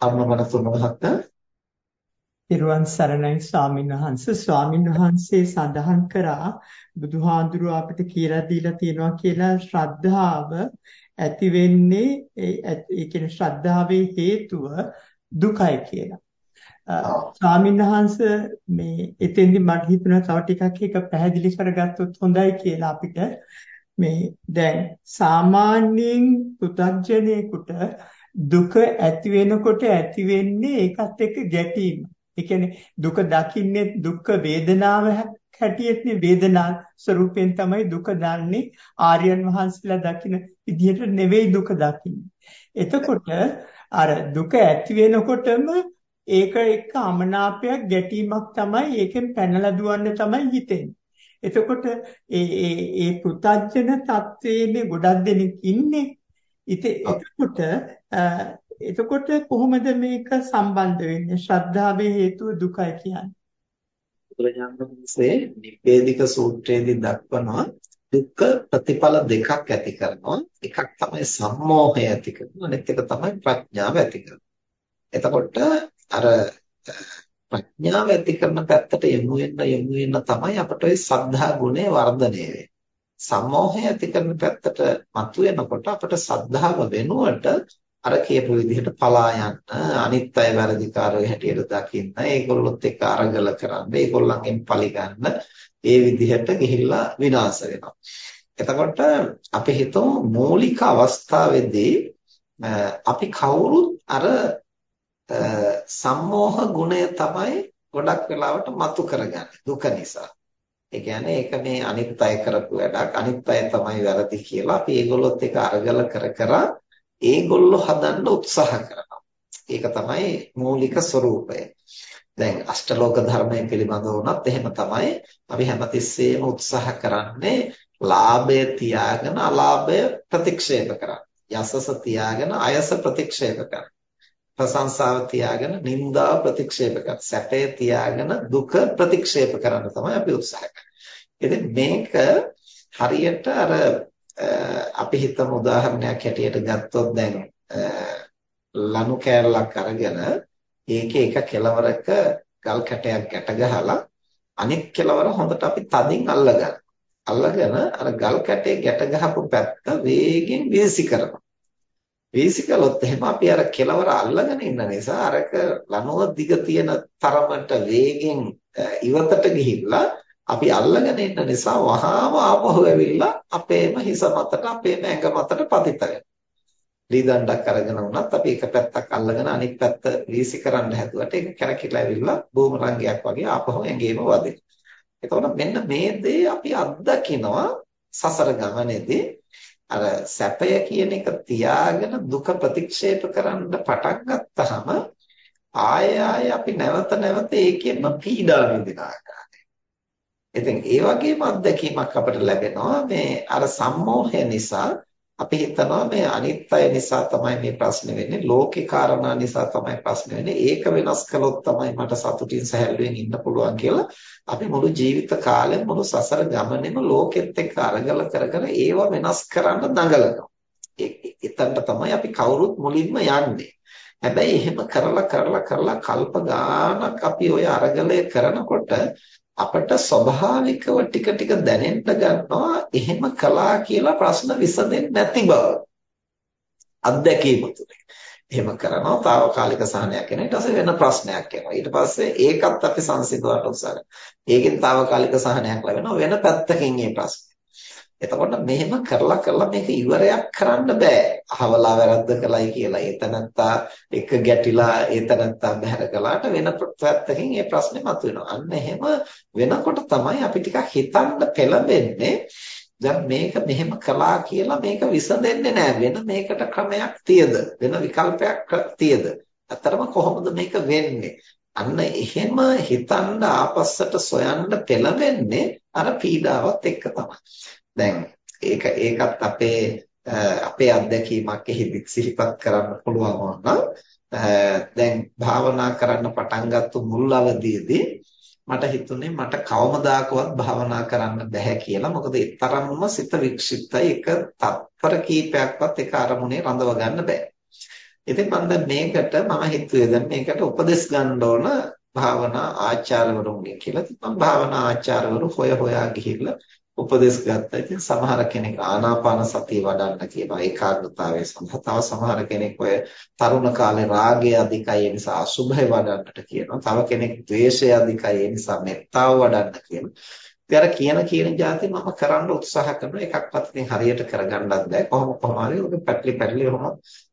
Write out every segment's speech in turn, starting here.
අම්මමනතුන් මහත්මයා පිරුවන් සරණයි ස්වාමීන් වහන්සේ ස්වාමීන් වහන්සේ සඳහන් කරා බුදුහාඳුරුව අපිට කියලා දීලා තියෙනවා කියලා ශ්‍රද්ධාව ඇති වෙන්නේ ඒ කියන්නේ ශ්‍රද්ධාවේ හේතුව දුකයි කියලා. ස්වාමීන් වහන්සේ මේ එතෙන්දි මට හිතුණා තව ටිකක් එක පැහැදිලි කරගත්තොත් හොඳයි කියලා අපිට මේ දැන් සාමාන්‍යයෙන් පුතග්ජනේකට දුක ඇති වෙනකොට ඇති වෙන්නේ ඒකත් එක්ක ගැටීම. ඒ කියන්නේ දුක දකින්නේ දුක් වේදනාව හැටියටනේ වේදනා ස්වરૂපයෙන් තමයි දුක දන්නේ ආර්යයන් වහන්සේලා දකින විදිහට නෙවෙයි දුක දකින්නේ. එතකොට අර දුක ඇති වෙනකොටම ඒක එක්ක අමනාපයක් ගැටීමක් තමයි ඒකෙන් පැනලා දුවන්න තමයි හිතෙන්නේ. එතකොට ඒ ඒ ඒ පුතඥ තත්වයේනේ ගොඩක් දෙනෙක් ඉන්නේ. ඉතින් එතකොට එතකොට කොහොමද මේක සම්බන්ධ වෙන්නේ? ශ්‍රද්ධාවේ හේතුව දුකයි කියන්නේ. බුදුරජාණන් වහන්සේ නිබ්බේධික සූත්‍රයේදී දක්වනවා දුක්ඛ ප්‍රතිඵල දෙකක් ඇති කරනවා. එකක් තමයි සම්මෝහය ඇති කරනවා. අනෙත් එක තමයි ප්‍රඥාව ඇති කරනවා. එතකොට අර ප්‍රඥාව ඇති කරන පැත්තට යොමු වෙන්න යොමු වෙන්න තමයි අපට ඒ සද්ධා ගුණය වර්ධනය වෙන්නේ. සම්මෝහය ඇති කරන පැත්තට මතුවෙනකොට අපට සද්ධාව වෙනුවට අර කියපු විදිහට පලා යන්න අනිත් අය වැරදිකාරයෝ හැටියට දකින්න ඒගොල්ලොත් එක්ක අරගල කරන්න ඒගොල්ලන්ගෙන් පලි ගන්න ඒ විදිහට ගිහිල්ලා විනාශ වෙනවා. එතකොට අපි හිතමු මූලික අවස්ථාවේදී අපි කවුරුත් අර සම්මෝහ ගුණය තමයි ගොඩක් වෙලාවට මතු කරගන්නේ දුක නිසා. ඒ කියන්නේ ඒක මේ අනිත් අය කරපු වැඩක් අනිත් අය තමයි වැරදි කියලා අපි ඒගොල්ලොත් එක්ක අරගල කර කර ඒගොල්ලෝ හදන්න උත්සාහ කරනවා. ඒක තමයි මූලික ස්වરૂපය. දැන් අෂ්ටලෝක ධර්මයේ පිළිබඳව වුණත් එහෙම තමයි අපි හැමතිස්සෙම උත්සාහ කරන්නේ ලාභය තියාගෙන අලාභය ප්‍රතික්ෂේප කරන්න. යසස තියාගෙන අයස ප්‍රතික්ෂේප කරන්න. ප්‍රශංසාව තියාගෙන නින්දාව ප්‍රතික්ෂේප කරන්න. සැපය තියාගෙන දුක ප්‍රතික්ෂේප කරන්න තමයි අපි උත්සාහ කරන්නේ. මේක හරියට අර අපි හිතමු උදාහරණයක් හැටියට ගත්තොත් දැන් ලනු කෑල්ලක් අරගෙන ඒකේ එක කෙලවරක ගල් කැටයක් ගැට ගහලා අනිත් කෙලවර හොඳට අපි තදින් අල්ලගන්න. අල්ලගෙන අර ගල් කැටේ ගැට ගහපු පැත්ත වේගෙන් වීසි කරනවා. වීසි කළොත් එහෙම අපි අර කෙලවර අල්ලගෙන ඉන්න නිසා අරක ලනුව දිග තියෙන තරමට වේගෙන් ඉවතට ගිහිල්ලා අපි අල්ලගෙන ඉන්න නිසා වහාම ආපහු ඇවිල්ලා අපේම හිස මතට අපේම ඇඟ මතට පතිත වෙනවා. ලී දණ්ඩක් අරගෙන වුණත් අපි එක පැත්තක් අල්ලගෙන අනිත් පැත්ත වීසි කරන්න හැදුවට ඒක කැරකිලා ඇවිල්ලා බූමරංගයක් වගේ ආපහු ඇඟේම වදිනවා. එතකොට මෙන්න මේ දේ අපි අත්දකිනවා සසර ගමනේදී අර සැපය කියන එක තියාගෙන දුක ප්‍රතික්ෂේප කරන්න පටන් ගත්තාම ආය ආය අපි නැවත නැවත ඒකෙම පීඩා විඳින ආකාරය. ඉතින් ඒ වගේම අත්දැකීමක් අපිට ලැබෙනවා මේ අර සම්මෝහය නිසා අපි හිතනවා මේ අනිත් අය නිසා තමයි මේ ප්‍රශ්නේ වෙන්නේ ලෝකේ කාරණා නිසා තමයි ප්‍රශ්නේ වෙන්නේ. ඒක වෙනස් කළොත් තමයි මට සතුටින් සැහැල්ලුවෙන් ඉන්න පුළුවන් කියලා අපි මුළු ජීවිත කාලෙම මුළු සසර ගමනේම ලෝකෙත් එක්ක අරගල කර කර ඒව වෙනස් කරන්න දඟලනවා. එතනට තමයි අපි කවුරුත් මුලින්ම යන්නේ. හැබැයි එහෙම කරලා කරලා කරලා කල්ප ගානක් අපි ওই අරගලය කරනකොට අපට ස්වභාවිකව ටික ටික දැනෙන්න ගන්නවා එහෙම කළා කියලා ප්‍රශ්න විසඳෙන්නේ නැති බව. අත්දැකීම තුනේ. එහෙම කරනවා తాවකාලික සහනයක් එනවා ඊට පස්සේ වෙන ප්‍රශ්නයක් එනවා ඊට පස්සේ ඒකත් අපි සංසිඳවන්න උත්සාහ කරනවා. ඒකෙන් తాවකාලික සහනයක් ලැබෙනවා වෙන පැත්තකින් මේ ප්‍රශ්න. එතකොට මෙහෙම කරලා කරලා මේක ඉවරයක් කරන්න බෑ. අහවලා වැරද්ද කළයි කියලා ඒතනත්තා එක ගැටිලා ඒතනත්තා බහැර කළාට වෙන පැත්තකින් මේ ප්‍රශ්නේ මතුවෙනවා. අන්න එහෙම වෙනකොට තමයි අපි ටිකක් හිතන්න පෙළඹෙන්නේ දැන් මේක මෙහෙම කළා කියලා මේක විසඳෙන්නේ නෑ. වෙන මේකට ක්‍රමයක් තියද? වෙන විකල්පයක් තියද? අතරම කොහොමද මේක වෙන්නේ? අන්න එහෙම හිතන්න ආපස්සට සොයන්න පෙළඹෙන්නේ අර පීඩාවත් එක්ක තමයි. දැන් ඒක ඒකත් අපේ අපේ අත්දැකීමක් එහිදී සිහිපත් කරන්න පුළුවන් වුණා. දැන් භාවනා කරන්න පටන් ගත්ත මුල් අවදියේදී මට හිතුනේ මට කවමදාකවත් භාවනා කරන්න බැහැ කියලා. මොකද ඒ තරම්ම සිත වික්ෂිප්තයි. එක තත්පර කීපයක්වත් එක අරමුණේ රඳව ගන්න බෑ. ඉතින් මම දැන් මේකට මම හිතුවේ දැන් මේකට උපදෙස් ගන්න ඕන භාවනා ආචාර්යවරුන්ගෙන් කියලා. ඉතින් මම භාවනා ආචාර්යවරු හොය හොයා ගිහිල්ලා උපදෙස් ගත්තා. ඉතින් සමහර කෙනෙක් ආනාපාන සතිය වඩන්න කියනවා ඒකාග්‍රතාවය සඳහා. තව සමහර කෙනෙක් ඔය තරුණ කාලේ රාගය අධිකයි ඒ නිසා අසුභය වඩන්නට කියනවා. තව කෙනෙක් ද්වේෂය අධිකයි ඒ නිසා මෙත්තාව වඩන්න කියනවා. ඉතින් අර කියන කියන જાති මම කරන්න උත්සාහ කරනවා එකක්වත් ඉතින් හරියට කරගන්නත් බෑ. කොහොම කොහම හරි ඔක පැටලි පැටලි ඔහොම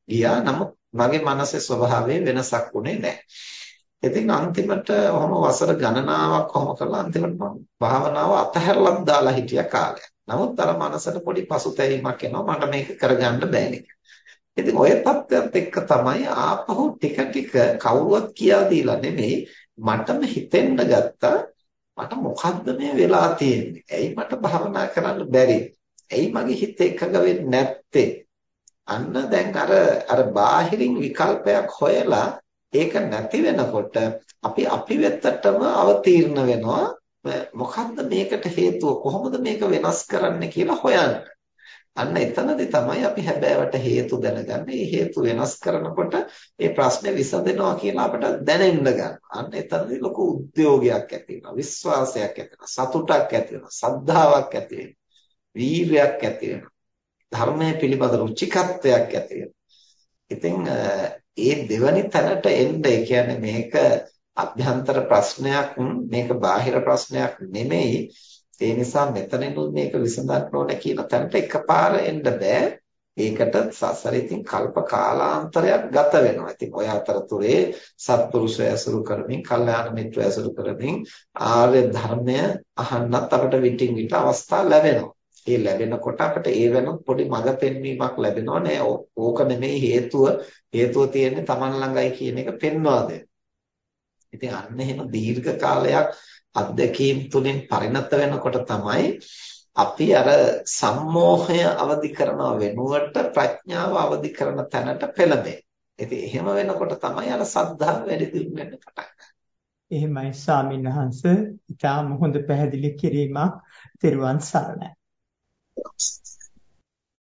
ගියා. නමුත් මගේ මනසේ ස්වභාවය වෙනසක් උනේ නැහැ. ඉතින් අන්තිමට ඔහොම වසර ගණනාවක් කොහොම කළා අන්තිමට මම භාවනාව අතහැරලත් දාලා හිටිය කාලයක්. නමුත් අර මනසට පොඩි පසුතැවීමක් එනවා මට මේක කරගන්න බෑනේ. ඉතින් ඔය තත්ත්වයක් එක්ක තමයි ආපහු ටික ටික කවුරුවත් කියා දීලා නෙමෙයි මටම හිතෙන්න ගත්තා මට මොකද්ද මේ වෙලා තියෙන්නේ? ඇයි මට භාවනා කරන්න බැරි? ඇයි මගේ හිත එකඟ වෙන්නේ නැත්තේ? අන්න දැන් අර අර බාහිරින් විකල්පයක් හොයලා ඒක නැති වෙනකොට අපි අපි වෙතටම අවතීර්ණ වෙනවා මොකද්ද මේකට හේතුව කොහොමද මේක වෙනස් කරන්න කියලා හොයන්න. අන්න එතනදී තමයි අපි හැබෑවට හේතු දැනගන්නේ. මේ හේතු වෙනස් කරනකොට මේ ප්‍රශ්නේ විසඳෙනවා කියලා අපිට දැනෙන්න ගන්නවා. අන්න එතනදී ලොකු උද්‍යෝගයක් ඇති වෙනවා. විශ්වාසයක් ඇති වෙනවා. සතුටක් ඇති වෙනවා. සද්ධාාවක් ඇති වෙනවා. වීරයක් ඇති වෙනවා. ධර්මයේ පිළිබඳ රුචිකත්වයක් ඇති වෙනවා. ඉතින් ඒ දෙවනි තැනට එන්න ඒ කියන්නේ මේක අභ්‍යන්තර ප්‍රශ්නයක් මේක බාහිර ප්‍රශ්නයක් නෙමෙයි ඒ නිසා මෙතනිනුත් මේක විසඳන්න ඕනේ කියන තැනට එකපාර එන්න බෑ ඒකට සසරින් කල්ප කාලාන්තරයක් ගත වෙනවා. ඉතින් ඔය අතරතුරේ සත්පුරුෂය ඇසුරු කරමින්, කල්යාණ මිත්‍ර ඇසුරු කරමින් ආර්ය ධර්මය අහන්නත් අපට විටින් විට අවස්ථා ලැබෙනවා. ඒ ලැබෙනකොට අපිට ඒ වෙනත් පොඩි මඟ පෙන්වීමක් ලැබෙනවා නෑ ඕක නෙමෙයි හේතුව හේතුව තියෙන්නේ Taman ළඟයි කියන එක පෙන්වා දෙන්න. ඉතින් අන්න එහෙම දීර්ඝ කාලයක් අත්දැකීම් තුලින් පරිණත වෙනකොට තමයි අපි අර සම්මෝහය අවදි කරනව වෙනුවට ප්‍රඥාව අවදි කරන තැනට පෙළඹෙන්නේ. ඉතින් එහෙම වෙනකොට තමයි අර සද්ධාව වැඩි දියුණු වෙන්න පටන් ගන්නේ. එහෙමයි ස්වාමීන් වහන්සේ. ඊටාම හොඳ පැහැදිලි කිරීමක්. තෙරුවන් සරණයි. else.